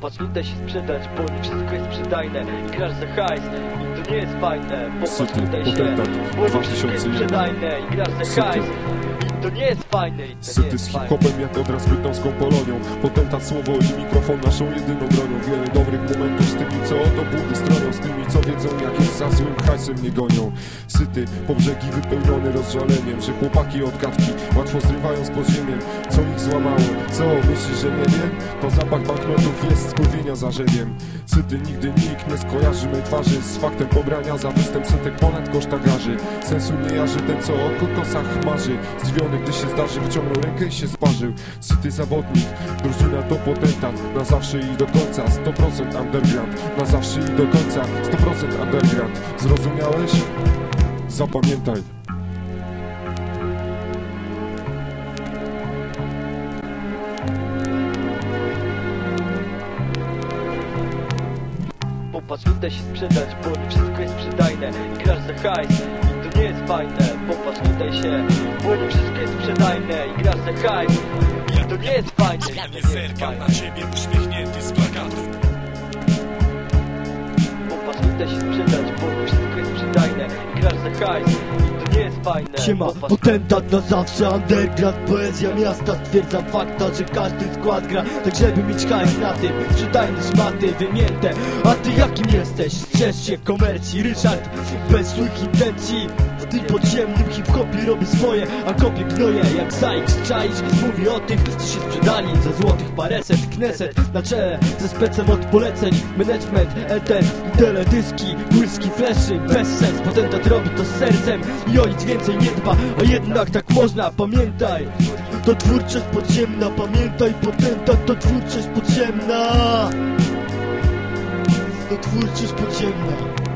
Popatrz, tutaj się sprzedać, bo nie wszystko jest sprzedajne I grasz za hajs i to nie jest fajne. Popatrz, tutaj się, bo nie wszystko jest 2001. sprzedajne I grasz za hajs to nie jest fajne I to nie Syty z jest fajne. hip-hopem jak odraz brytąską Polonią. Potentat słowo i mikrofon naszą jedyną bronią. Wiele dobrych momentów z tymi co oto budy stroną. Z tymi co wiedzą jak jest za złym hajsem nie gonią. Syty po brzegi wypełniony rozżaleniem Że chłopaki od gadki łatwo zrywają z podziemiem. Co ich złamało? Co? Myślisz, że nie wiem? To zapach banknotów jest skurwienia zarzewiem Syty nigdy nikt nie skojarzy mej twarzy Z faktem pobrania za występ setek ponad koszta garzy Sensu nie jarzy ten co o kokosach marzy Zdziwiony gdy się zdarzy wyciągnął rękę i się sparzył. Syty zawodnik, drużyna to potentat Na zawsze i do końca 100% underground. Na zawsze i do końca 100% underground. Zrozumiałeś? Zapamiętaj. Popatrz, tutaj się sprzedać, bo wszystko jest sprzedajne. I grasz za hajs nie jest fajne Popatrz, tutaj się, bo nie wszystko jest sprzedajne I grasz za hajs. To nie jest fajne Ja nie zerkam na ciebie uśmiechnięty z plakatów Popatrz, tutaj się sprzedać, bo wszystko jest sprzedajne I grasz za hajs jest fajne. Siema, potentat na zawsze underground. Poezja miasta stwierdza fakta, że każdy skład gra. Tak żeby mieć hajs na tym Sprzedajne szmaty wymięte. A ty jakim jesteś? Strzeż się komercji Ryszard, bez złych intencji tym podziemnym hip-hopie robię swoje A kopię gnoje jak Sykes. Czaisz? Mówi o tych, co się sprzedali Za złotych paręset, kneset Na czele ze specem od poleceń. Management, eter teledyski Błyski, fleszy, bez sens. Potentat robi to z sercem i o nic więcej nie dba. A jednak tak można, pamiętaj. To twórczość podziemna, pamiętaj Potentat to twórczość podziemna. To twórczość podziemna